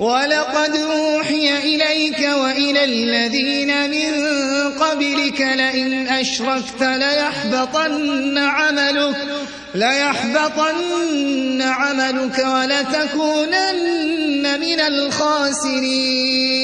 وَلَقَدْ أُوحِيَ إِلَيْكَ وَإِلَى الَّذِينَ مِن قَبْلِكَ لَئِنْ أَشْرَكْتَ لَيَحْبَطَنَّ عَمَلُكَ وَلَتَكُونَنَّ مِنَ الْخَاسِرِينَ